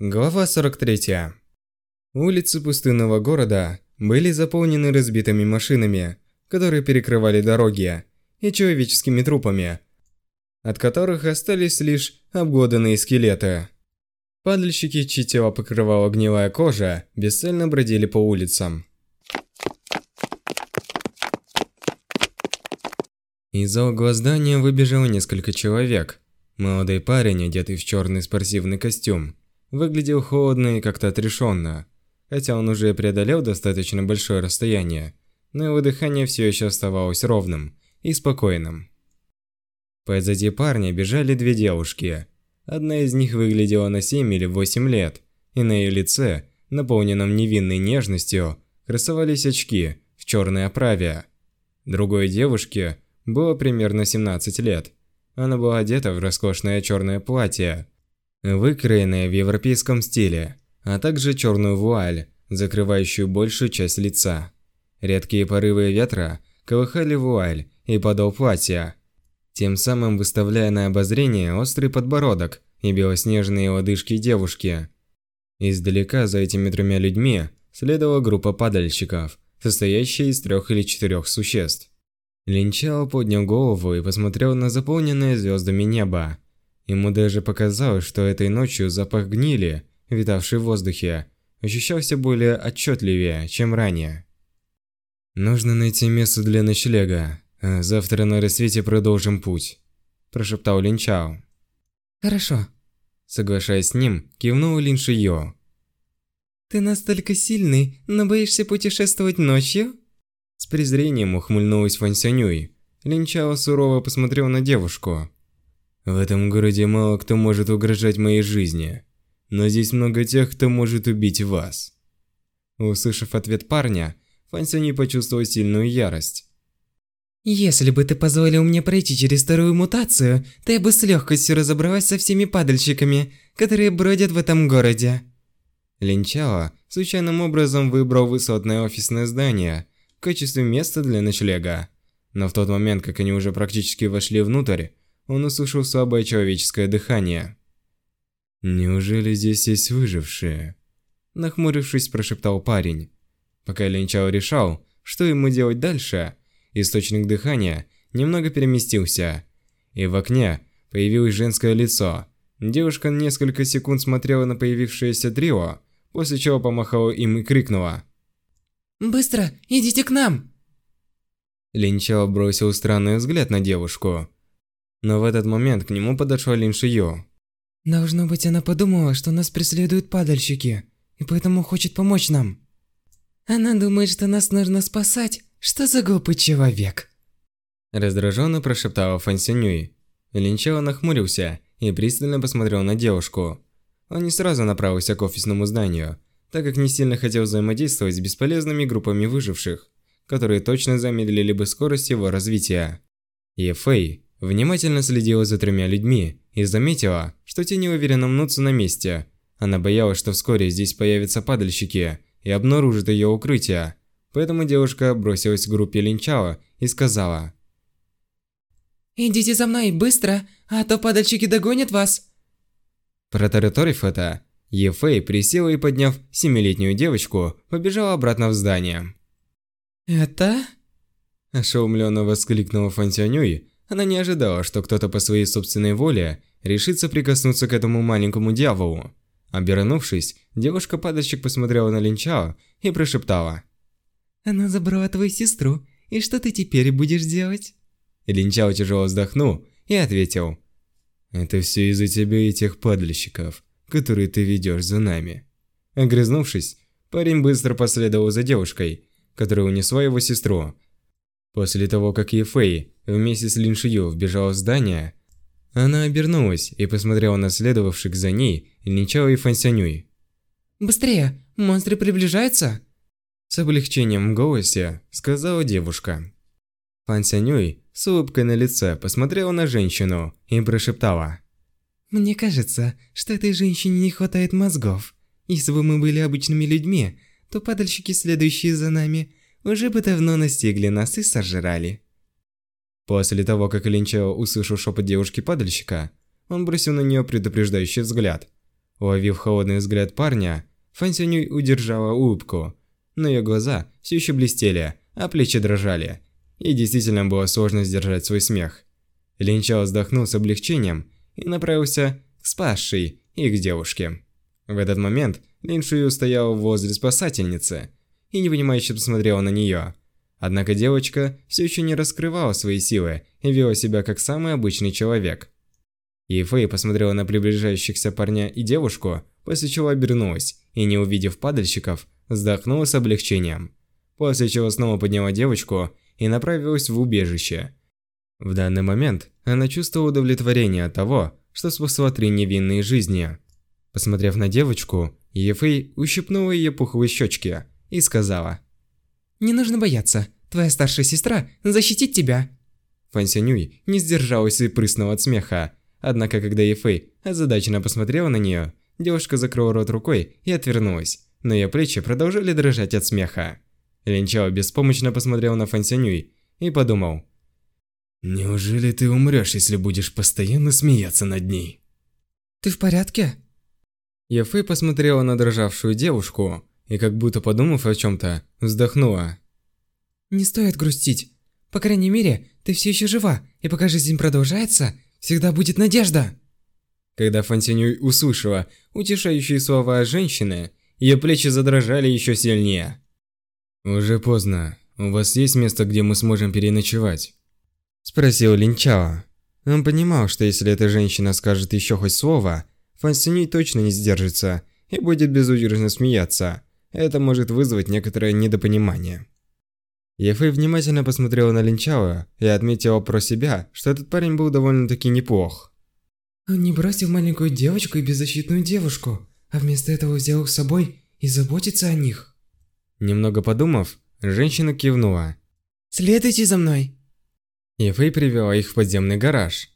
Глава 43. Улицы пустынного города были заполнены разбитыми машинами, которые перекрывали дороги, и человеческими трупами, от которых остались лишь обглоданные скелеты. Падальщики, чьи тела покрывала гнилая кожа, бесцельно бродили по улицам. Из-за угла здания выбежало несколько человек. Молодой парень, одетый в черный спортивный костюм, выглядел холодно и как-то отрешенно. Хотя он уже преодолел достаточно большое расстояние, но его дыхание все еще оставалось ровным и спокойным. Позади парня бежали две девушки. Одна из них выглядела на 7 или 8 лет, и на ее лице, наполненном невинной нежностью, красовались очки в черной оправе. Другой девушке было примерно 17 лет. Она была одета в роскошное черное платье, выкроенное в европейском стиле, а также черную вуаль, закрывающую большую часть лица. Редкие порывы ветра колыхали вуаль и подол платья, тем самым выставляя на обозрение острый подбородок и белоснежные лодыжки девушки. Издалека за этими тремя людьми следовала группа падальщиков, состоящая из трех или четырех существ. Линчао поднял голову и посмотрел на заполненное звездами небо. Ему даже показалось, что этой ночью запах гнили, витавший в воздухе, ощущался более отчетливее, чем ранее. «Нужно найти место для ночлега, а завтра на рассвете продолжим путь», – прошептал Линчао. «Хорошо», – соглашаясь с ним, кивнул Лин Шиё. «Ты настолько сильный, но боишься путешествовать ночью?» С презрением ухмыльнулась Фан Сянюй. Линчао сурово посмотрел на девушку. «В этом городе мало кто может угрожать моей жизни, но здесь много тех, кто может убить вас». Услышав ответ парня, Фан почувствовал сильную ярость. «Если бы ты позволил мне пройти через вторую мутацию, то я бы с легкостью разобралась со всеми падальщиками, которые бродят в этом городе». Линчао случайным образом выбрал высотное офисное здание – качестве места для ночлега. Но в тот момент, как они уже практически вошли внутрь, он услышал слабое человеческое дыхание. «Неужели здесь есть выжившие?» Нахмурившись, прошептал парень. Пока Линчао решал, что ему делать дальше, источник дыхания немного переместился, и в окне появилось женское лицо. Девушка несколько секунд смотрела на появившееся трио, после чего помахала им и крикнула. Быстро, идите к нам!» Линчао бросил странный взгляд на девушку. Но в этот момент к нему подошла Лин Шиё. «Должно быть, она подумала, что нас преследуют падальщики, и поэтому хочет помочь нам. Она думает, что нас нужно спасать. Что за глупый человек?» Раздраженно прошептала Фан Синюй. Линчао нахмурился и пристально посмотрел на девушку. Он не сразу направился к офисному зданию, так как не сильно хотел взаимодействовать с бесполезными группами выживших, которые точно замедлили бы скорость его развития. Ефэй внимательно следила за тремя людьми и заметила, что те неуверенно мнутся на месте. Она боялась, что вскоре здесь появятся падальщики и обнаружат ее укрытие, поэтому девушка бросилась к группе Линчао и сказала «Идите за мной, быстро, а то падальщики догонят вас!» Протараторив это, Ефэй присела и, подняв семилетнюю девочку, побежала обратно в здание. «Это?» Ошеломленно воскликнула Фантянюй. Она не ожидала, что кто-то по своей собственной воле решится прикоснуться к этому маленькому дьяволу. Обернувшись, девушка-падальщик посмотрела на Линчао и прошептала. «Она забрала твою сестру, и что ты теперь будешь делать?» Линчао тяжело вздохнул и ответил. «Это все из-за тебя и тех падальщиков который ты ведешь за нами». Огрызнувшись, парень быстро последовал за девушкой, которая унесла его сестру. После того, как Ефэй вместе с Лин Шию вбежала в здание, она обернулась и посмотрела на следовавших за ней Линчао и Фансянюй. «Быстрее! Монстры приближаются!» С облегчением в голосе сказала девушка. Фансянюй с улыбкой на лице посмотрела на женщину и прошептала. Мне кажется, что этой женщине не хватает мозгов. Если бы мы были обычными людьми, то падальщики, следующие за нами, уже бы давно настигли нас и сожрали. После того, как Линчао услышал шепот девушки-падальщика, он бросил на нее предупреждающий взгляд. Уловив холодный взгляд парня, Фан удержала улыбку, но ее глаза все еще блестели, а плечи дрожали. И действительно было сложно сдержать свой смех. Линчао вздохнул с облегчением и направился к спасшей их девушке. В этот момент Лин стоял возле спасательницы и непонимающе посмотрела на нее. Однако девочка все еще не раскрывала свои силы и вела себя как самый обычный человек. И Фэй посмотрела на приближающихся парня и девушку, после чего обернулась и, не увидев падальщиков, вздохнула с облегчением. После чего снова подняла девочку и направилась в убежище. В данный момент она чувствовала удовлетворение от того, что спасла три невинные жизни. Посмотрев на девочку, Ефэй ущипнула ее пухлые щечки и сказала «Не нужно бояться, твоя старшая сестра защитит тебя». Фан Сянюй не сдержалась и прыснула от смеха, однако когда Ефэй озадаченно посмотрела на нее, девушка закрыла рот рукой и отвернулась, но ее плечи продолжали дрожать от смеха. Линчао беспомощно посмотрел на Фан Сянюй и подумал «Неужели ты умрешь, если будешь постоянно смеяться над ней?» «Ты в порядке?» Ефэй посмотрела на дрожавшую девушку и, как будто подумав о чем-то, вздохнула. «Не стоит грустить. По крайней мере, ты все еще жива, и пока жизнь продолжается, всегда будет надежда». Когда Фантинюй услышала утешающие слова женщины, ее плечи задрожали еще сильнее. «Уже поздно. У вас есть место, где мы сможем переночевать?» Спросил Линчао. Он понимал, что если эта женщина скажет еще хоть слово, Фан точно не сдержится и будет безудержно смеяться. Это может вызвать некоторое недопонимание. Ефэй внимательно посмотрела на Линчао и отметила про себя, что этот парень был довольно-таки неплох. Он не бросил маленькую девочку и беззащитную девушку, а вместо этого взял их с собой и заботится о них. Немного подумав, женщина кивнула. «Следуйте за мной!» Ефэй привела их в подземный гараж,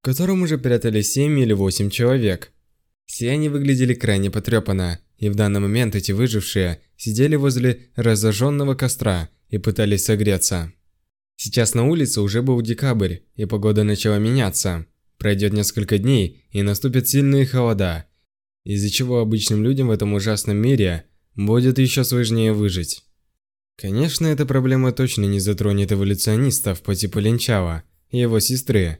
в котором уже прятались 7 или 8 человек. Все они выглядели крайне потрепанно, и в данный момент эти выжившие сидели возле разожженного костра и пытались согреться. Сейчас на улице уже был декабрь, и погода начала меняться. Пройдет несколько дней, и наступят сильные холода, из-за чего обычным людям в этом ужасном мире будет еще сложнее выжить. Конечно, эта проблема точно не затронет эволюционистов по типу Линчала и его сестры.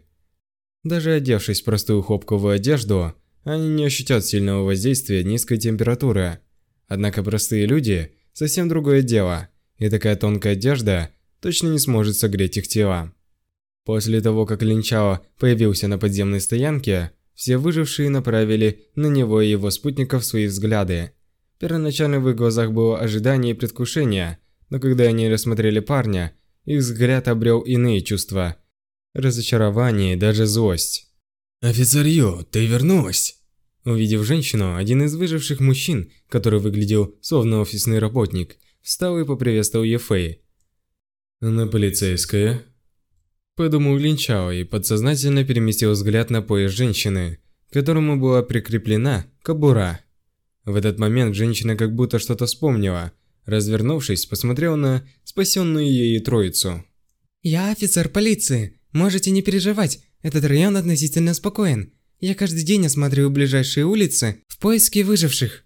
Даже одевшись в простую хлопковую одежду, они не ощутят сильного воздействия низкой температуры. Однако простые люди – совсем другое дело, и такая тонкая одежда точно не сможет согреть их тела. После того, как Линчао появился на подземной стоянке, все выжившие направили на него и его спутников свои взгляды. Первоначально в их глазах было ожидание и предвкушение, но когда они рассмотрели парня, их взгляд обрел иные чувства – разочарование и даже злость. «Офицер Ю, ты вернулась?» Увидев женщину, один из выживших мужчин, который выглядел словно офисный работник, встал и поприветствовал Ефэй. «Она полицейская?» Подумал Линчао и подсознательно переместил взгляд на пояс женщины, к которому была прикреплена кобура. В этот момент женщина как будто что-то вспомнила. Развернувшись, посмотрела на спасенную ею троицу. «Я офицер полиции. Можете не переживать. Этот район относительно спокоен. Я каждый день осматриваю ближайшие улицы в поиске выживших.